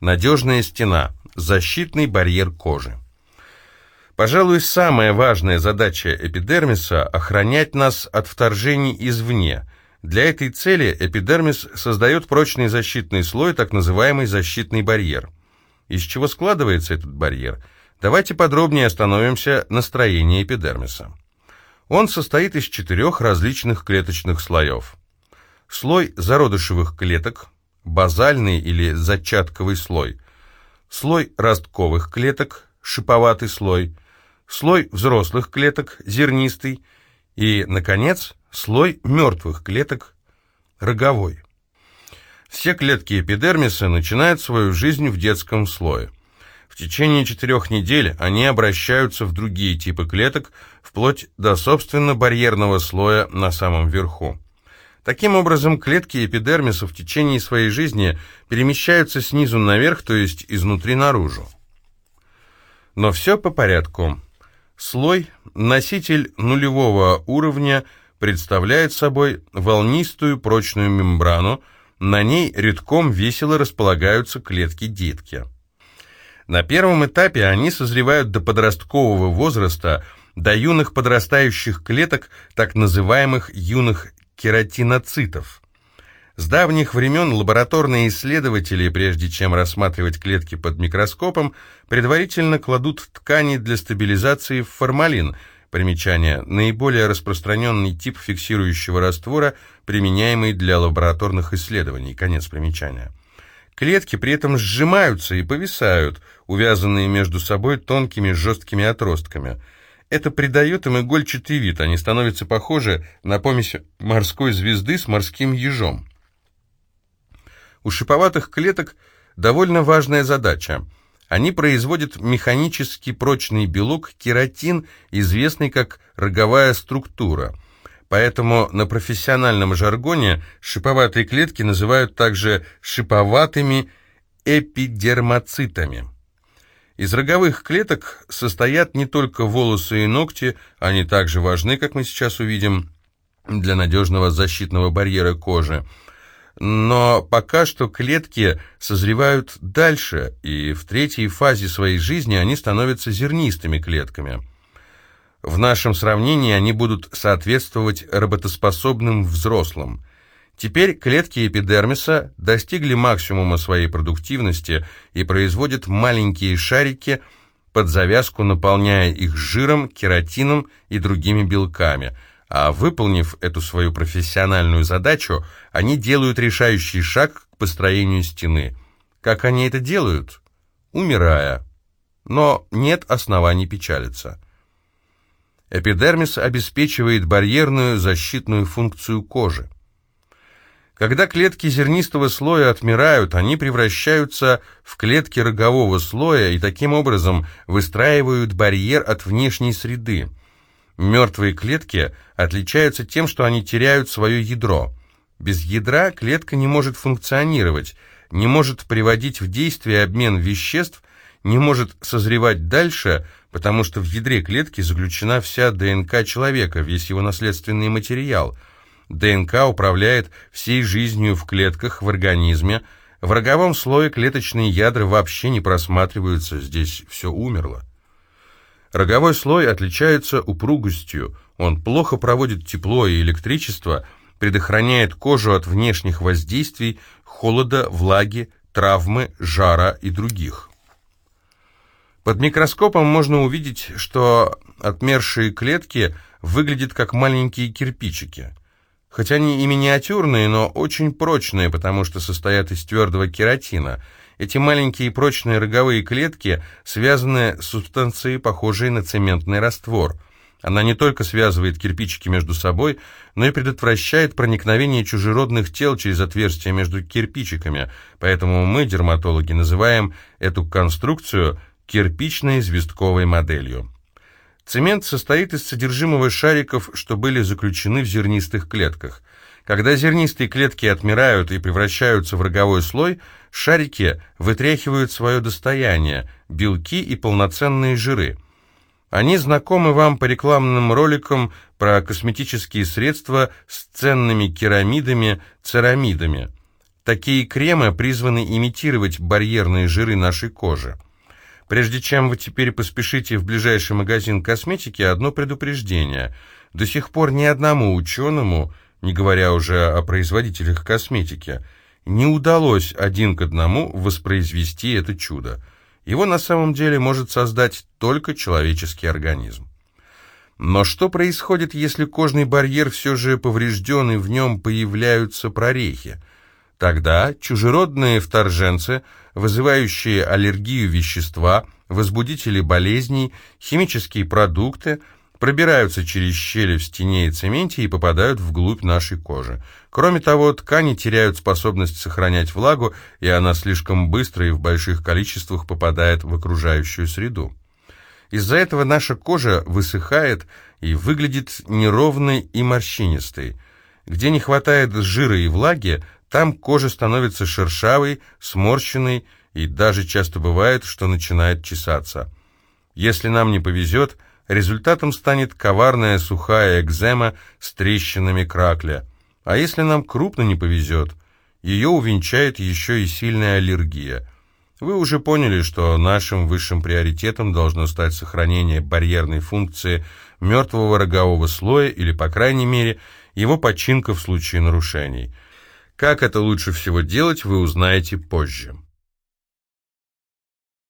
Надежная стена, защитный барьер кожи. Пожалуй, самая важная задача эпидермиса – охранять нас от вторжений извне. Для этой цели эпидермис создает прочный защитный слой, так называемый защитный барьер. Из чего складывается этот барьер? Давайте подробнее остановимся на строении эпидермиса. Он состоит из четырех различных клеточных слоев. Слой зародышевых клеток, базальный или зачатковый слой, слой ростковых клеток, шиповатый слой – слой взрослых клеток, зернистый, и, наконец, слой мертвых клеток, роговой. Все клетки эпидермиса начинают свою жизнь в детском слое. В течение четырех недель они обращаются в другие типы клеток, вплоть до, собственно, барьерного слоя на самом верху. Таким образом, клетки эпидермиса в течение своей жизни перемещаются снизу наверх, то есть изнутри наружу. Но все по порядку. Слой, носитель нулевого уровня, представляет собой волнистую прочную мембрану, на ней редком весело располагаются клетки-детки. На первом этапе они созревают до подросткового возраста, до юных подрастающих клеток, так называемых юных кератиноцитов. С давних времен лабораторные исследователи, прежде чем рассматривать клетки под микроскопом, предварительно кладут ткани для стабилизации в формалин. Примечание. Наиболее распространенный тип фиксирующего раствора, применяемый для лабораторных исследований. Конец примечания. Клетки при этом сжимаются и повисают, увязанные между собой тонкими жесткими отростками. Это придает им игольчатый вид, они становятся похожи на помесь морской звезды с морским ежом. У шиповатых клеток довольно важная задача. Они производят механически прочный белок кератин, известный как роговая структура. Поэтому на профессиональном жаргоне шиповатые клетки называют также шиповатыми эпидермоцитами. Из роговых клеток состоят не только волосы и ногти, они также важны, как мы сейчас увидим, для надежного защитного барьера кожи. Но пока что клетки созревают дальше, и в третьей фазе своей жизни они становятся зернистыми клетками. В нашем сравнении они будут соответствовать работоспособным взрослым. Теперь клетки эпидермиса достигли максимума своей продуктивности и производят маленькие шарики под завязку, наполняя их жиром, кератином и другими белками – а выполнив эту свою профессиональную задачу, они делают решающий шаг к построению стены. Как они это делают? Умирая. Но нет оснований печалиться. Эпидермис обеспечивает барьерную защитную функцию кожи. Когда клетки зернистого слоя отмирают, они превращаются в клетки рогового слоя и таким образом выстраивают барьер от внешней среды. Мертвые клетки отличаются тем, что они теряют свое ядро. Без ядра клетка не может функционировать, не может приводить в действие обмен веществ, не может созревать дальше, потому что в ядре клетки заключена вся ДНК человека, весь его наследственный материал. ДНК управляет всей жизнью в клетках, в организме. В роговом слое клеточные ядра вообще не просматриваются, здесь все умерло. Роговой слой отличается упругостью, он плохо проводит тепло и электричество, предохраняет кожу от внешних воздействий, холода, влаги, травмы, жара и других. Под микроскопом можно увидеть, что отмершие клетки выглядят как маленькие кирпичики. Хоть они и миниатюрные, но очень прочные, потому что состоят из твердого кератина – эти маленькие прочные роговые клетки связаны с субстанцией, похожей на цементный раствор. Она не только связывает кирпичики между собой, но и предотвращает проникновение чужеродных тел через отверстия между кирпичиками, поэтому мы, дерматологи, называем эту конструкцию кирпичной известковой моделью. Цемент состоит из содержимого шариков, что были заключены в зернистых клетках. Когда зернистые клетки отмирают и превращаются в роговой слой, шарики вытряхивают свое достояние – белки и полноценные жиры. Они знакомы вам по рекламным роликам про косметические средства с ценными керамидами, церамидами. Такие кремы призваны имитировать барьерные жиры нашей кожи. Прежде чем вы теперь поспешите в ближайший магазин косметики, одно предупреждение. До сих пор ни одному ученому, не говоря уже о производителях косметики, не удалось один к одному воспроизвести это чудо. Его на самом деле может создать только человеческий организм. Но что происходит, если кожный барьер все же поврежден и в нем появляются прорехи? Тогда чужеродные вторженцы, вызывающие аллергию вещества, возбудители болезней, химические продукты пробираются через щели в стене и цементе и попадают вглубь нашей кожи. Кроме того, ткани теряют способность сохранять влагу, и она слишком быстро и в больших количествах попадает в окружающую среду. Из-за этого наша кожа высыхает и выглядит неровной и морщинистой. Где не хватает жира и влаги, там кожа становится шершавой, сморщенной и даже часто бывает, что начинает чесаться. Если нам не повезет, результатом станет коварная сухая экзема с трещинами кракля. А если нам крупно не повезет, ее увенчает еще и сильная аллергия. Вы уже поняли, что нашим высшим приоритетом должно стать сохранение барьерной функции мертвого рогового слоя или, по крайней мере, его починка в случае нарушений – как это лучше всего делать, вы узнаете позже.